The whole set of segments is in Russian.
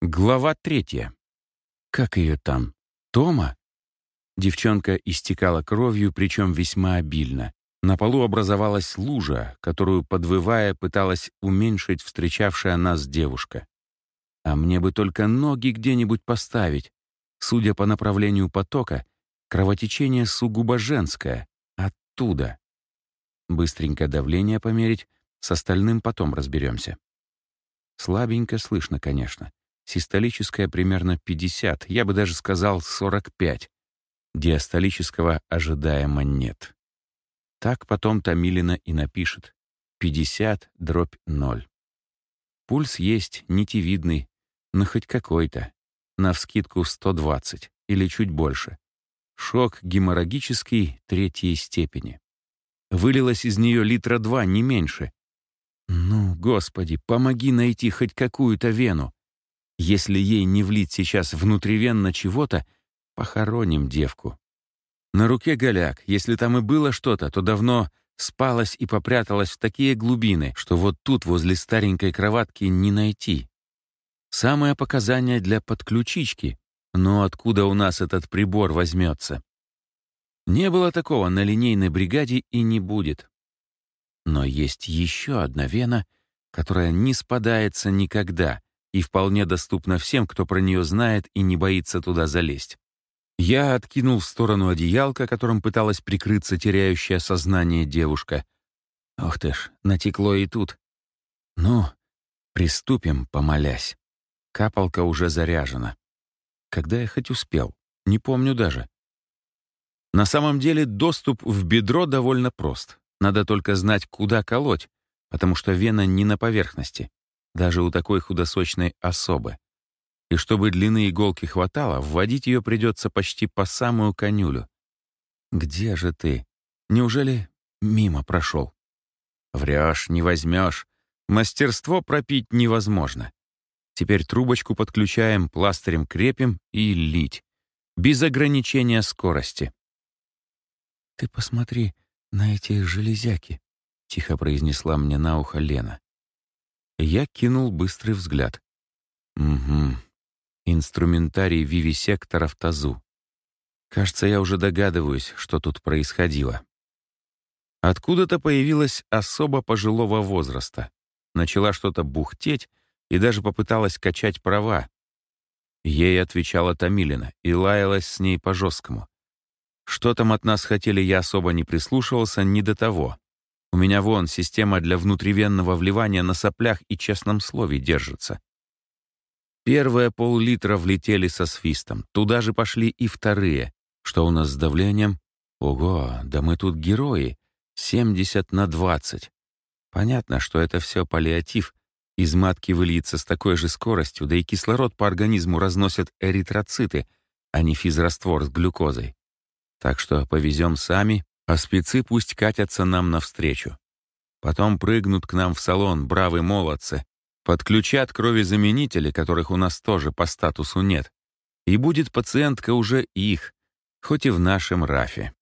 Глава третья. Как ее там? Тома? Девчонка истекала кровью, причем весьма обильно. На полу образовалась лужа, которую, подвывая, пыталась уменьшить встречавшая нас девушка. А мне бы только ноги где-нибудь поставить. Судя по направлению потока, кровотечение сугубо женское. Оттуда. Быстренько давление померить, с остальным потом разберемся. Слабенько слышно, конечно. Систолическое примерно 50, я бы даже сказал 45. Диастолического ожидаемо нет. Так потом Томилина и напишет. 50 дробь 0. Пульс есть, нитевидный, но хоть какой-то. Навскидку 120 или чуть больше. Шок геморрагический третьей степени. Вылилось из нее литра два, не меньше. Ну, Господи, помоги найти хоть какую-то вену. Если ей не влить сейчас внутривенно чего-то, похороним девку. На руке голяк, если там и было что-то, то давно спалось и попряталось в такие глубины, что вот тут, возле старенькой кроватки, не найти. Самое показание для подключички, но откуда у нас этот прибор возьмется? Не было такого на линейной бригаде и не будет. Но есть еще одна вена, которая не спадается никогда и вполне доступна всем, кто про нее знает и не боится туда залезть. Я откинул в сторону одеялка, которым пыталась прикрыться теряющая сознание девушка. Ох ты ж, натекло и тут. Ну, приступим, помолясь. Капалка уже заряжена. Когда я хоть успел? Не помню даже. На самом деле доступ в бедро довольно прост. Надо только знать, куда колоть, потому что вена не на поверхности, даже у такой худосочной особы. И чтобы длины иголки хватало, вводить ее придется почти по самую конюлю. «Где же ты? Неужели мимо прошел?» «Врешь, не возьмешь. Мастерство пропить невозможно. Теперь трубочку подключаем, пластырем крепим и лить. Без ограничения скорости. «Ты посмотри на эти железяки», — тихо произнесла мне на ухо Лена. Я кинул быстрый взгляд. «Угу. Инструментарий вивисектора в тазу. Кажется, я уже догадываюсь, что тут происходило». Откуда-то появилась особо пожилого возраста. Начала что-то бухтеть и даже попыталась качать права. Ей отвечала Томилина и лаялась с ней по-жесткому. Что там от нас хотели, я особо не прислушивался, не до того. У меня вон система для внутривенного вливания на соплях и честном слове держится. Первые пол-литра влетели со свистом. Туда же пошли и вторые. Что у нас с давлением? Ого, да мы тут герои. 70 на 20. Понятно, что это все паллиатив. Из матки выльется с такой же скоростью, да и кислород по организму разносят эритроциты, а не физраствор с глюкозой. Так что повезем сами, а спецы пусть катятся нам навстречу. Потом прыгнут к нам в салон, бравые молодцы, подключат кровезаменители, которых у нас тоже по статусу нет, и будет пациентка уже их, хоть и в нашем рафе.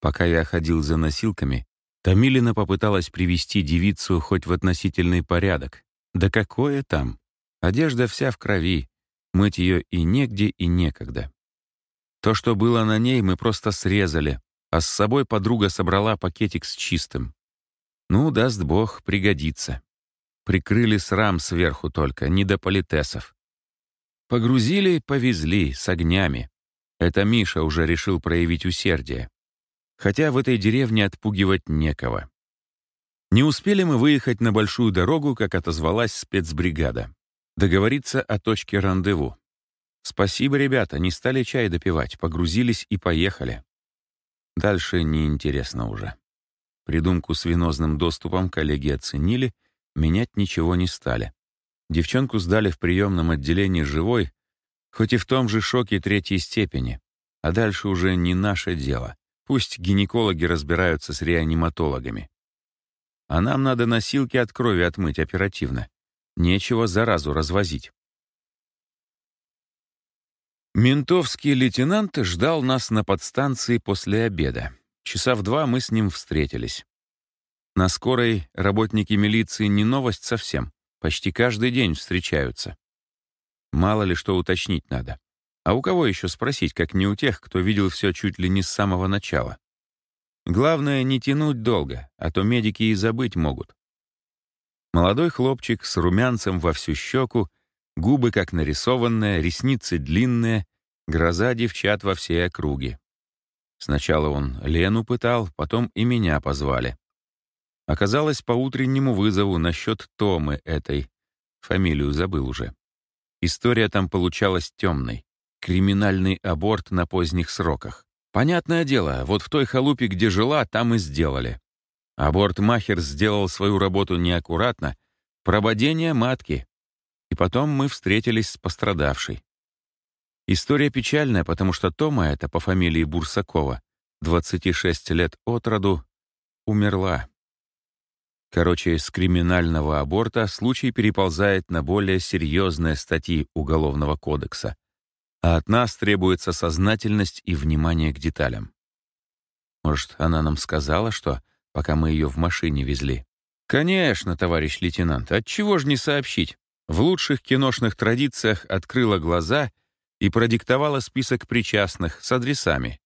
Пока я ходил за носилками, Томилина попыталась привести девицу хоть в относительный порядок. Да какое там? Одежда вся в крови, мыть ее и негде, и некогда. То, что было на ней, мы просто срезали, а с собой подруга собрала пакетик с чистым. Ну, даст бог, пригодится. Прикрыли срам сверху только, не до политесов. Погрузили, повезли, с огнями. Это Миша уже решил проявить усердие. Хотя в этой деревне отпугивать некого. Не успели мы выехать на большую дорогу, как отозвалась спецбригада. Договориться о точке рандеву. Спасибо, ребята, не стали чай допивать, погрузились и поехали. Дальше неинтересно уже. Придумку с венозным доступом коллеги оценили, менять ничего не стали. Девчонку сдали в приемном отделении живой, хоть и в том же шоке третьей степени. А дальше уже не наше дело. Пусть гинекологи разбираются с реаниматологами. А нам надо носилки от крови отмыть оперативно. Нечего заразу развозить. Ментовский лейтенант ждал нас на подстанции после обеда. Часа в два мы с ним встретились. На скорой работники милиции не новость совсем. Почти каждый день встречаются. Мало ли что уточнить надо. А у кого еще спросить, как не у тех, кто видел все чуть ли не с самого начала? Главное, не тянуть долго, а то медики и забыть могут. Молодой хлопчик с румянцем во всю щеку, губы как нарисованные, ресницы длинные, гроза девчат во всей округе. Сначала он Лену пытал, потом и меня позвали. Оказалось, по утреннему вызову насчет Томы этой. Фамилию забыл уже. История там получалась темной. Криминальный аборт на поздних сроках. Понятное дело, вот в той халупе, где жила, там и сделали. Аборт-махер сделал свою работу неаккуратно, прободение матки. И потом мы встретились с пострадавшей. История печальная, потому что Тома эта по фамилии Бурсакова, 26 лет от роду, умерла. Короче, с криминального аборта случай переползает на более серьезные статьи Уголовного кодекса. А от нас требуется сознательность и внимание к деталям. Может, она нам сказала, что, пока мы ее в машине везли? Конечно, товарищ лейтенант, отчего же не сообщить? В лучших киношных традициях открыла глаза и продиктовала список причастных с адресами.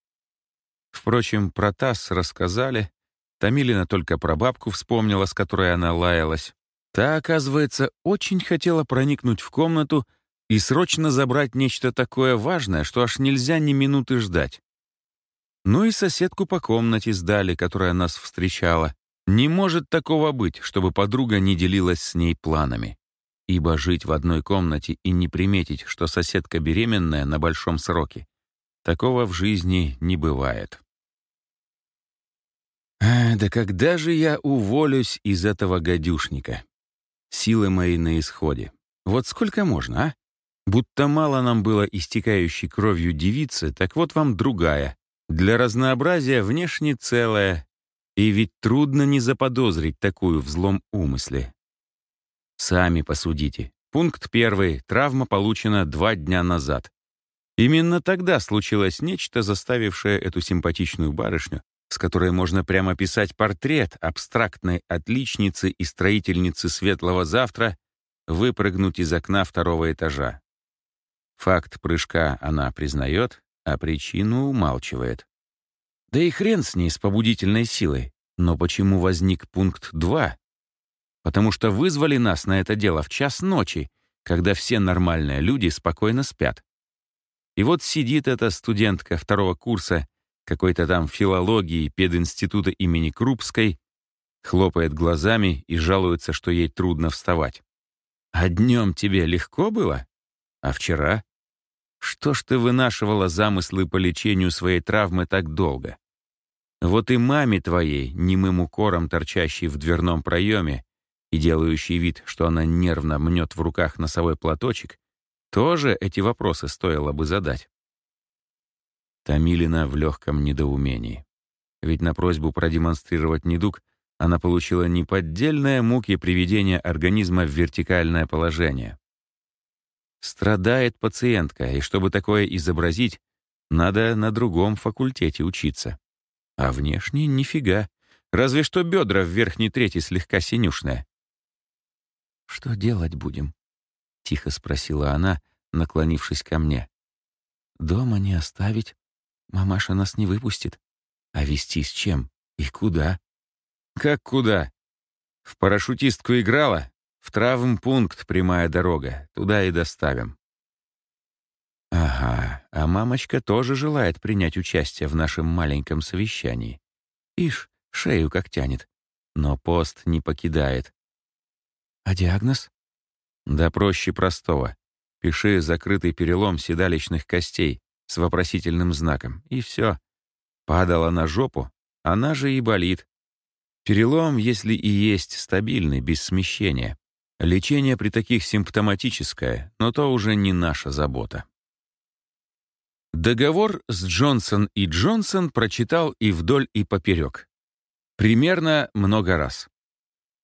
Впрочем, про ТАСС рассказали, Томилина только про бабку вспомнила, с которой она лаялась. Та, оказывается, очень хотела проникнуть в комнату и срочно забрать нечто такое важное, что аж нельзя ни минуты ждать. Ну и соседку по комнате сдали, которая нас встречала. Не может такого быть, чтобы подруга не делилась с ней планами. Ибо жить в одной комнате и не приметить, что соседка беременная на большом сроке, такого в жизни не бывает. Да когда же я уволюсь из этого гадюшника? Силы мои на исходе. Вот сколько можно, а? Будто мало нам было истекающей кровью девицы, так вот вам другая. Для разнообразия внешне целая. И ведь трудно не заподозрить такую в злом умысле. Сами посудите. Пункт первый. Травма получена два дня назад. Именно тогда случилось нечто, заставившее эту симпатичную барышню с которой можно прямо писать портрет абстрактной отличницы и строительницы светлого завтра, выпрыгнуть из окна второго этажа. Факт прыжка она признает, а причину умалчивает. Да и хрен с ней с побудительной силой. Но почему возник пункт 2? Потому что вызвали нас на это дело в час ночи, когда все нормальные люди спокойно спят. И вот сидит эта студентка второго курса какой-то там филологии пединститута имени Крупской, хлопает глазами и жалуется, что ей трудно вставать. А днем тебе легко было? А вчера? Что ж ты вынашивала замыслы по лечению своей травмы так долго? Вот и маме твоей, немым укором торчащей в дверном проеме и делающей вид, что она нервно мнет в руках носовой платочек, тоже эти вопросы стоило бы задать. Томилина в легком недоумении. Ведь на просьбу продемонстрировать недуг она получила неподдельные муки приведения организма в вертикальное положение. Страдает пациентка, и чтобы такое изобразить, надо на другом факультете учиться. А внешне нифига. Разве что бедра в верхней трети слегка синюшные. «Что делать будем?» — тихо спросила она, наклонившись ко мне. «Дома не оставить, Мамаша нас не выпустит. А вести с чем? И куда? Как куда? В парашютистку играла? В травмпункт прямая дорога. Туда и доставим. Ага, а мамочка тоже желает принять участие в нашем маленьком совещании. Ишь, шею как тянет. Но пост не покидает. А диагноз? Да проще простого. Пиши закрытый перелом седалищных костей с вопросительным знаком, и все. Падала на жопу, она же и болит. Перелом, если и есть стабильный, без смещения. Лечение при таких симптоматическое, но то уже не наша забота. Договор с Джонсон и Джонсон прочитал и вдоль, и поперек. Примерно много раз.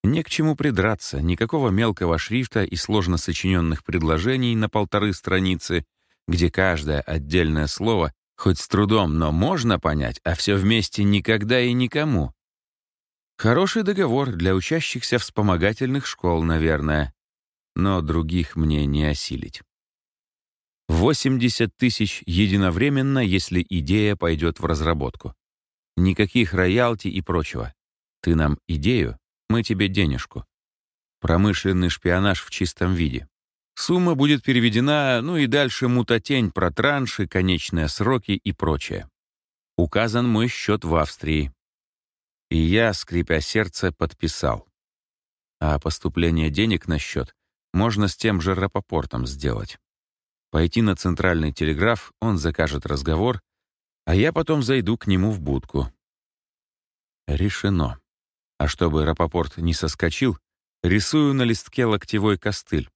Не к чему придраться, никакого мелкого шрифта и сложно сочиненных предложений на полторы страницы — где каждое отдельное слово хоть с трудом, но можно понять, а все вместе никогда и никому. Хороший договор для учащихся вспомогательных школ, наверное, но других мне не осилить. 80 тысяч единовременно, если идея пойдет в разработку. Никаких роялти и прочего. Ты нам идею, мы тебе денежку. Промышленный шпионаж в чистом виде. Сумма будет переведена, ну и дальше мутатень про транши, конечные сроки и прочее. Указан мой счет в Австрии. И я, скрипя сердце, подписал. А поступление денег на счет можно с тем же Рапопортом сделать. Пойти на центральный телеграф, он закажет разговор, а я потом зайду к нему в будку. Решено. А чтобы Рапопорт не соскочил, рисую на листке локтевой костыль.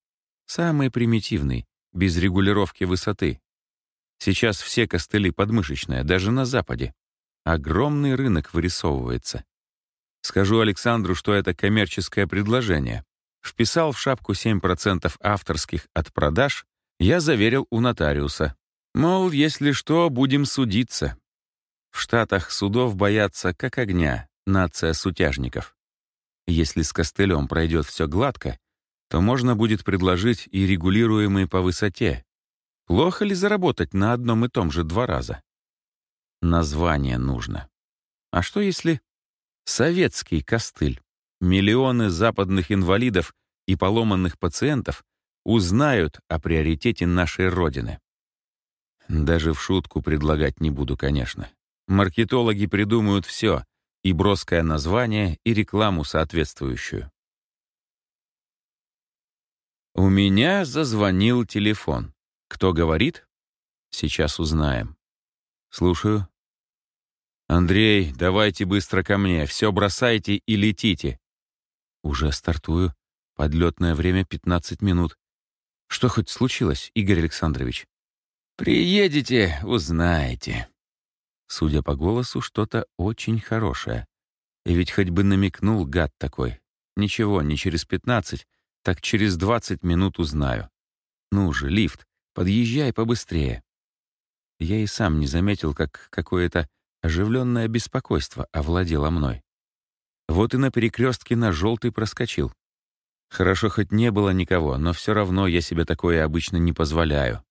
Самый примитивный, без регулировки высоты. Сейчас все костыли подмышечные, даже на Западе. Огромный рынок вырисовывается. Скажу Александру, что это коммерческое предложение. Вписал в шапку 7% авторских от продаж, я заверил у нотариуса. Мол, если что, будем судиться. В Штатах судов боятся как огня, нация сутяжников. Если с костылем пройдет все гладко, то можно будет предложить и регулируемый по высоте. Плохо ли заработать на одном и том же два раза? Название нужно. А что если советский костыль? Миллионы западных инвалидов и поломанных пациентов узнают о приоритете нашей Родины. Даже в шутку предлагать не буду, конечно. Маркетологи придумают все, и броское название, и рекламу соответствующую. У меня зазвонил телефон. Кто говорит? Сейчас узнаем. Слушаю. Андрей, давайте быстро ко мне. Все бросайте и летите. Уже стартую. Подлетное время 15 минут. Что хоть случилось, Игорь Александрович? Приедете, узнаете. Судя по голосу, что-то очень хорошее. И ведь хоть бы намекнул гад такой. Ничего, не через 15, так через 20 минут узнаю. Ну же, лифт, подъезжай побыстрее. Я и сам не заметил, как какое-то оживленное беспокойство овладело мной. Вот и на перекрестке на желтый проскочил. Хорошо, хоть не было никого, но все равно я себе такое обычно не позволяю.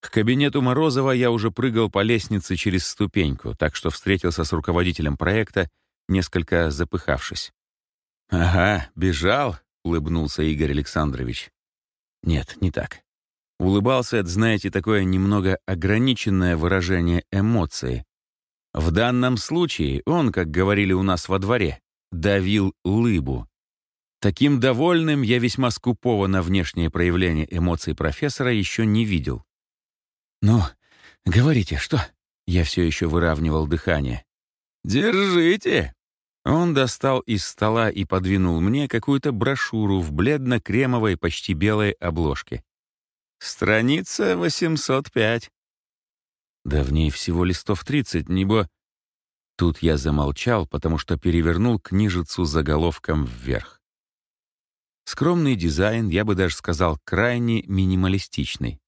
К кабинету Морозова я уже прыгал по лестнице через ступеньку, так что встретился с руководителем проекта, несколько запыхавшись. «Ага, бежал», — улыбнулся Игорь Александрович. «Нет, не так. Улыбался — это, знаете, такое немного ограниченное выражение эмоции. В данном случае он, как говорили у нас во дворе, давил лыбу. Таким довольным я весьма скупого на внешнее проявление эмоций профессора еще не видел. «Ну, говорите, что?» Я все еще выравнивал дыхание. «Держите!» Он достал из стола и подвинул мне какую-то брошюру в бледно-кремовой, почти белой обложке. «Страница 805». Да в ней всего листов 30, небо... Тут я замолчал, потому что перевернул книжицу заголовком вверх. Скромный дизайн, я бы даже сказал, крайне минималистичный.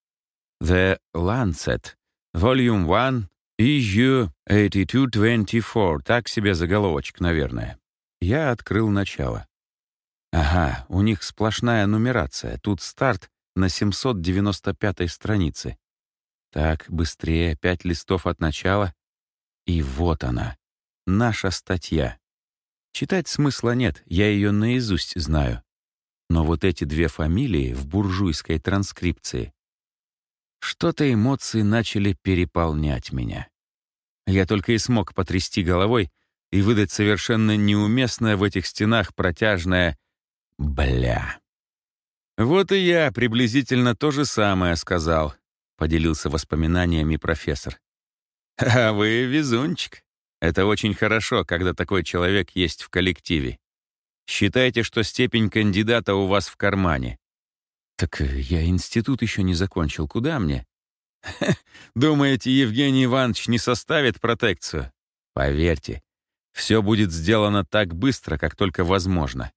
The Lancet, Volume 1, Issue 8224, так себе заголовочек, наверное. Я открыл начало. Ага, у них сплошная нумерация. Тут старт на 795-й странице. Так, быстрее, пять листов от начала. И вот она, наша статья. Читать смысла нет, я ее наизусть знаю. Но вот эти две фамилии в буржуйской транскрипции что-то эмоции начали переполнять меня. Я только и смог потрясти головой и выдать совершенно неуместное в этих стенах протяжное «бля». «Вот и я приблизительно то же самое сказал», — поделился воспоминаниями профессор. «А вы везунчик. Это очень хорошо, когда такой человек есть в коллективе. Считайте, что степень кандидата у вас в кармане. «Так э, я институт еще не закончил. Куда мне?» «Думаете, Евгений Иванович не составит протекцию?» «Поверьте, все будет сделано так быстро, как только возможно.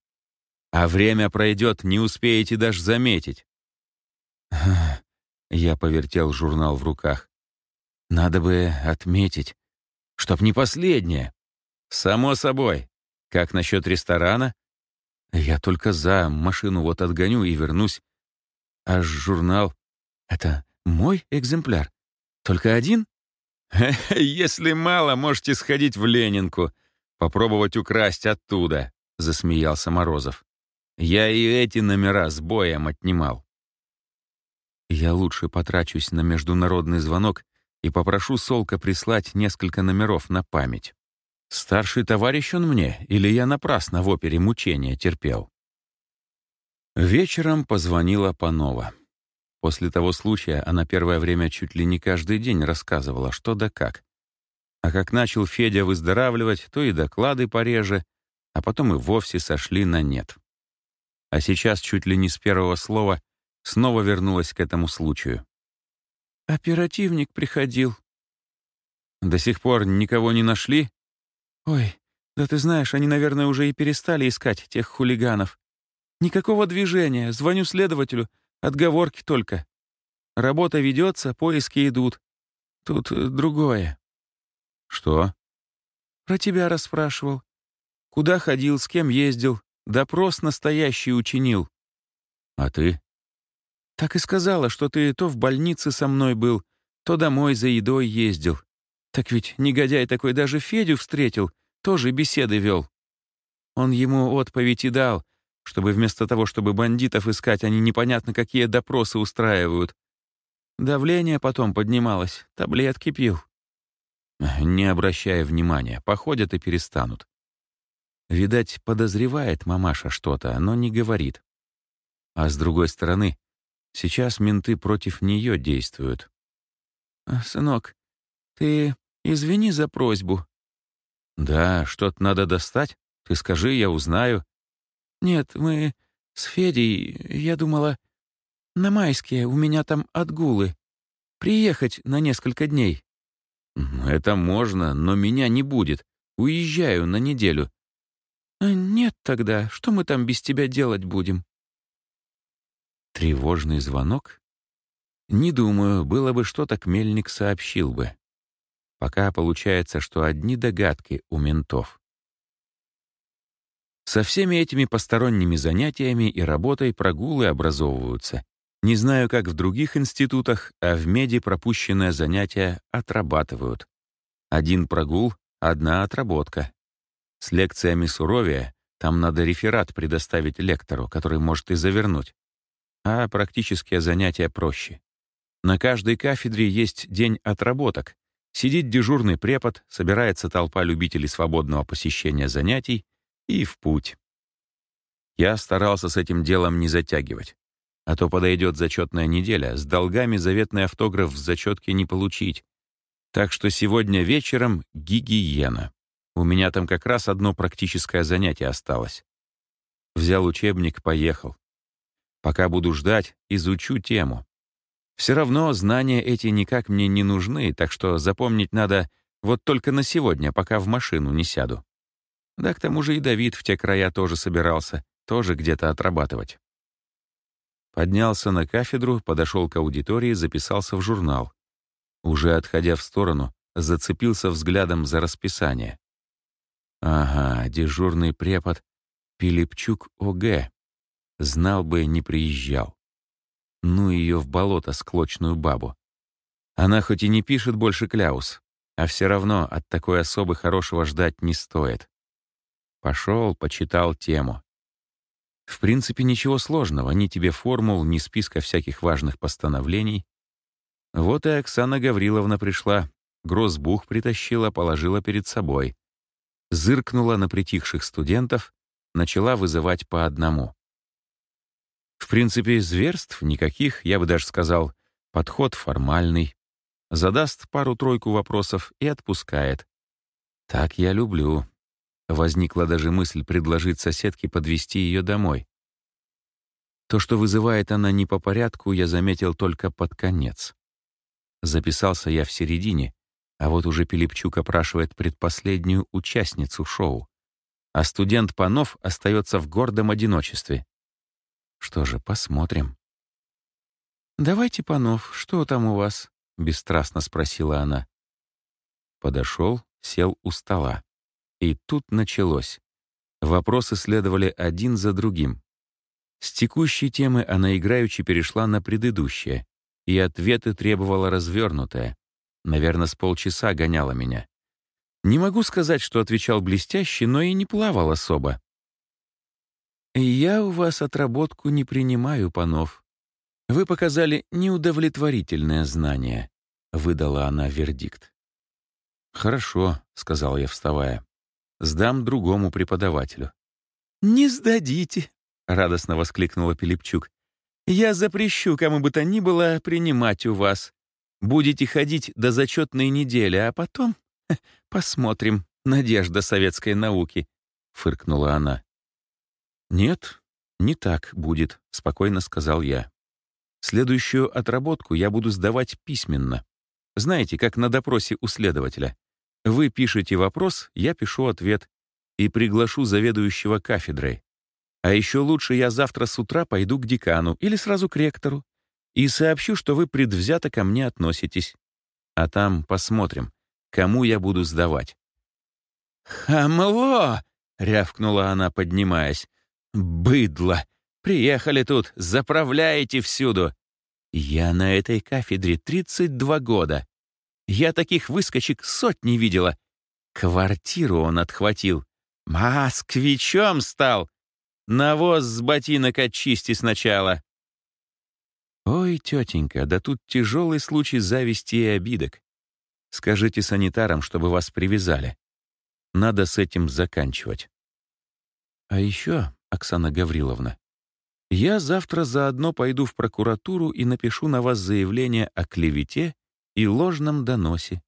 А время пройдет, не успеете даже заметить». Я повертел журнал в руках. «Надо бы отметить, чтоб не последнее». «Само собой. Как насчет ресторана?» «Я только за машину вот отгоню и вернусь. Аж журнал. Это мой экземпляр? Только один? «Если мало, можете сходить в Ленинку, попробовать украсть оттуда», — засмеялся Морозов. «Я и эти номера с боем отнимал». «Я лучше потрачусь на международный звонок и попрошу Солка прислать несколько номеров на память. Старший товарищ он мне, или я напрасно в опере мучения терпел?» Вечером позвонила Панова. После того случая она первое время чуть ли не каждый день рассказывала, что да как. А как начал Федя выздоравливать, то и доклады пореже, а потом и вовсе сошли на нет. А сейчас чуть ли не с первого слова снова вернулась к этому случаю. «Оперативник приходил». «До сих пор никого не нашли?» «Ой, да ты знаешь, они, наверное, уже и перестали искать тех хулиганов. Никакого движения, звоню следователю — Отговорки только. Работа ведется, поиски идут. Тут э, другое. Что? Про тебя расспрашивал. Куда ходил, с кем ездил. Допрос настоящий учинил. А ты? Так и сказала, что ты то в больнице со мной был, то домой за едой ездил. Так ведь негодяй такой даже Федю встретил, тоже беседы вел. Он ему отповедь и дал, чтобы вместо того, чтобы бандитов искать, они непонятно какие допросы устраивают. Давление потом поднималось, таблетки пил. Не обращая внимания, походят и перестанут. Видать, подозревает мамаша что-то, но не говорит. А с другой стороны, сейчас менты против нее действуют. «Сынок, ты извини за просьбу». «Да, что-то надо достать. Ты скажи, я узнаю. «Нет, мы с Федей, я думала, на майские, у меня там отгулы. Приехать на несколько дней». «Это можно, но меня не будет. Уезжаю на неделю». А «Нет тогда, что мы там без тебя делать будем?» Тревожный звонок? Не думаю, было бы что-то, Мельник сообщил бы. Пока получается, что одни догадки у ментов. Со всеми этими посторонними занятиями и работой прогулы образовываются. Не знаю, как в других институтах, а в меди пропущенное занятие отрабатывают. Один прогул — одна отработка. С лекциями суровее, там надо реферат предоставить лектору, который может и завернуть. А практические занятия проще. На каждой кафедре есть день отработок. Сидит дежурный препод, собирается толпа любителей свободного посещения занятий, и в путь. Я старался с этим делом не затягивать. А то подойдет зачетная неделя, с долгами заветный автограф в зачетке не получить. Так что сегодня вечером гигиена. У меня там как раз одно практическое занятие осталось. Взял учебник, поехал. Пока буду ждать, изучу тему. Все равно знания эти никак мне не нужны, так что запомнить надо вот только на сегодня, пока в машину не сяду. Да к тому же и Давид в те края тоже собирался, тоже где-то отрабатывать. Поднялся на кафедру, подошел к аудитории, записался в журнал. Уже отходя в сторону, зацепился взглядом за расписание. Ага, дежурный препод Пилипчук ОГ. Знал бы, не приезжал. Ну ее в болото, склочную бабу. Она хоть и не пишет больше кляус, а все равно от такой особы хорошего ждать не стоит. Пошел, почитал тему. В принципе, ничего сложного, ни тебе формул, ни списка всяких важных постановлений. Вот и Оксана Гавриловна пришла, грозбух притащила, положила перед собой. Зыркнула на притихших студентов, начала вызывать по одному. В принципе, зверств никаких, я бы даже сказал, подход формальный. Задаст пару-тройку вопросов и отпускает. Так я люблю, Возникла даже мысль предложить соседке подвести ее домой. То, что вызывает она не по порядку, я заметил только под конец. Записался я в середине, а вот уже Пилипчук опрашивает предпоследнюю участницу шоу. А студент Панов остается в гордом одиночестве. Что же, посмотрим. «Давайте, Панов, что там у вас?» — бесстрастно спросила она. Подошел, сел у стола. И тут началось. Вопросы следовали один за другим. С текущей темы она играючи перешла на предыдущее. и ответы требовала развернутая. Наверное, с полчаса гоняла меня. Не могу сказать, что отвечал блестяще, но и не плавал особо. «Я у вас отработку не принимаю, панов. Вы показали неудовлетворительное знание», — выдала она вердикт. «Хорошо», — сказал я, вставая. «Сдам другому преподавателю». «Не сдадите», — радостно воскликнула Пилипчук. «Я запрещу кому бы то ни было принимать у вас. Будете ходить до зачетной недели, а потом посмотрим. Надежда советской науки», — фыркнула она. «Нет, не так будет», — спокойно сказал я. «Следующую отработку я буду сдавать письменно. Знаете, как на допросе у следователя. Вы пишете вопрос, я пишу ответ и приглашу заведующего кафедрой. А еще лучше я завтра с утра пойду к декану или сразу к ректору и сообщу, что вы предвзято ко мне относитесь. А там посмотрим, кому я буду сдавать». «Хамло!» — рявкнула она, поднимаясь. «Быдло! Приехали тут, заправляете всюду! Я на этой кафедре 32 года. Я таких выскочек сотни видела. Квартиру он отхватил. Москвичом стал. Навоз с ботинок очисти сначала. Ой, тетенька, да тут тяжелый случай зависти и обидок. Скажите санитарам, чтобы вас привязали. Надо с этим заканчивать. А еще Оксана Гавриловна. Я завтра заодно пойду в прокуратуру и напишу на вас заявление о клевете и ложном доносе.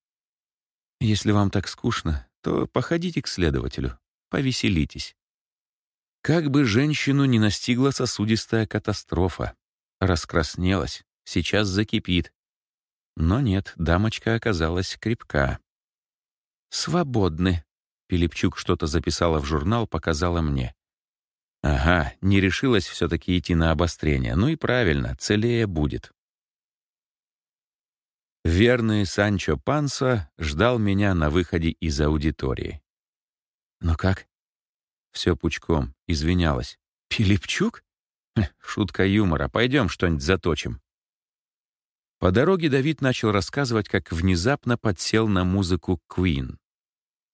Если вам так скучно, то походите к следователю, повеселитесь. Как бы женщину не настигла сосудистая катастрофа. Раскраснелась, сейчас закипит. Но нет, дамочка оказалась крепка. «Свободны», — Пилипчук что-то записала в журнал, показала мне. Ага, не решилась все-таки идти на обострение. Ну и правильно, целее будет. Верный Санчо Панса ждал меня на выходе из аудитории. «Ну как?» Все пучком, извинялась. «Пилипчук?» Шутка юмора. Пойдем что-нибудь заточим. По дороге Давид начал рассказывать, как внезапно подсел на музыку Queen.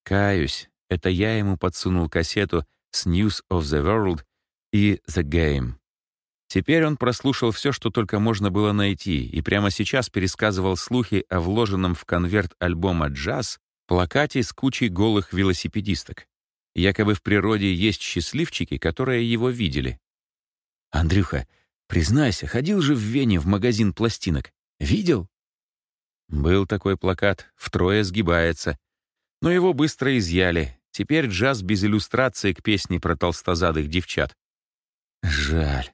Каюсь, это я ему подсунул кассету с News of the World и The Game. Теперь он прослушал все, что только можно было найти, и прямо сейчас пересказывал слухи о вложенном в конверт альбома «Джаз» плакате с кучей голых велосипедисток. Якобы в природе есть счастливчики, которые его видели. «Андрюха, признайся, ходил же в Вене в магазин пластинок. Видел?» Был такой плакат, втрое сгибается. Но его быстро изъяли, Теперь джаз без иллюстрации к песне про толстозадых девчат. Жаль.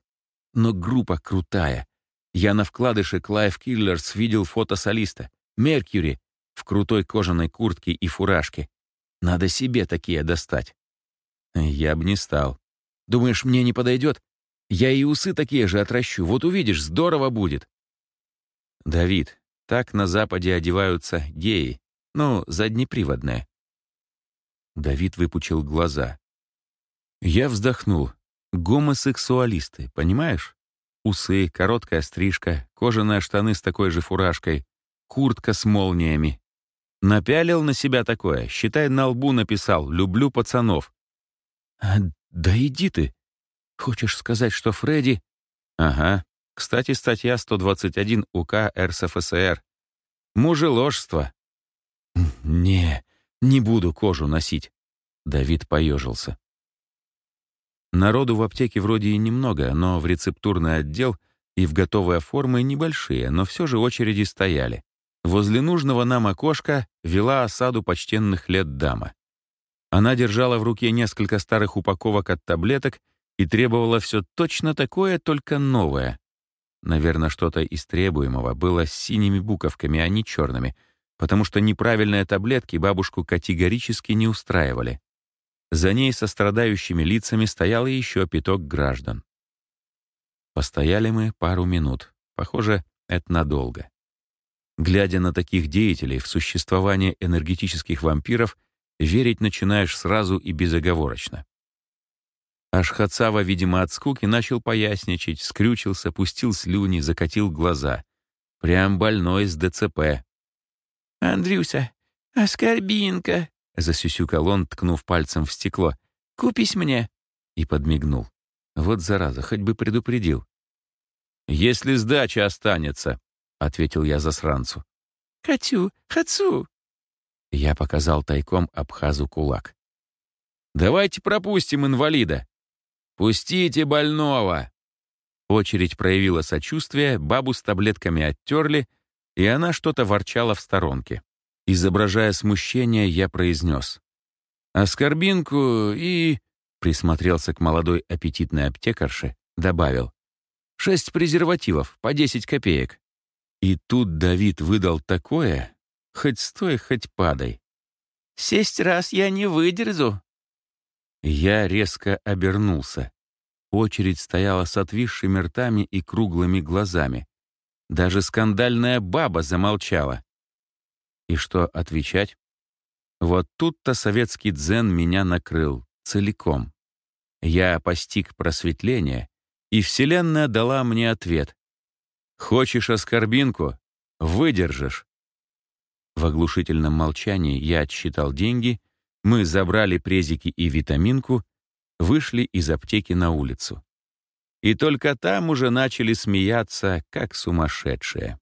Но группа крутая. Я на вкладыше Clive Killers видел фото солиста. Меркьюри в крутой кожаной куртке и фуражке. Надо себе такие достать. Я б не стал. Думаешь, мне не подойдет? Я и усы такие же отращу. Вот увидишь, здорово будет. Давид, так на Западе одеваются геи. Ну, заднеприводные. Давид выпучил глаза. Я вздохнул. Гомосексуалисты, понимаешь? Усы, короткая стрижка, кожаные штаны с такой же фуражкой, куртка с молниями. Напялил на себя такое, считай, на лбу написал «люблю пацанов». А, да иди ты. Хочешь сказать, что Фредди... Ага. Кстати, статья 121 УК РСФСР. Мужеложство. Не, не буду кожу носить. Давид поежился. Народу в аптеке вроде и немного, но в рецептурный отдел и в готовые формы небольшие, но все же очереди стояли. Возле нужного нам окошка вела осаду почтенных лет дама. Она держала в руке несколько старых упаковок от таблеток и требовала все точно такое, только новое. Наверное, что-то из требуемого было с синими буковками, а не черными — потому что неправильные таблетки бабушку категорически не устраивали. За ней со страдающими лицами стоял еще пяток граждан. Постояли мы пару минут. Похоже, это надолго. Глядя на таких деятелей в существование энергетических вампиров, верить начинаешь сразу и безоговорочно. Ашхацава, видимо, от скуки начал поясничать, скрючился, пустил слюни, закатил глаза. Прям больной с ДЦП. «Андрюся, оскорбинка!» — засюсюкал он, ткнув пальцем в стекло. «Купись мне!» И подмигнул. Вот зараза, хоть бы предупредил. «Если сдача останется», — ответил я засранцу. «Хочу, хочу!» Я показал тайком Абхазу кулак. «Давайте пропустим инвалида!» «Пустите больного!» Очередь проявила сочувствие, бабу с таблетками оттерли, и она что-то ворчала в сторонке. Изображая смущение, я произнес. «Оскорбинку и...» Присмотрелся к молодой аппетитной аптекарше, добавил. «Шесть презервативов, по десять копеек». И тут Давид выдал такое, хоть стой, хоть падай. «Сесть раз я не выдержу». Я резко обернулся. Очередь стояла с отвисшими ртами и круглыми глазами. Даже скандальная баба замолчала. И что отвечать? Вот тут-то советский дзен меня накрыл целиком. Я постиг просветление, и Вселенная дала мне ответ. «Хочешь оскорбинку? Выдержишь». В оглушительном молчании я отсчитал деньги, мы забрали презики и витаминку, вышли из аптеки на улицу. И только там уже начали смеяться, как сумасшедшие.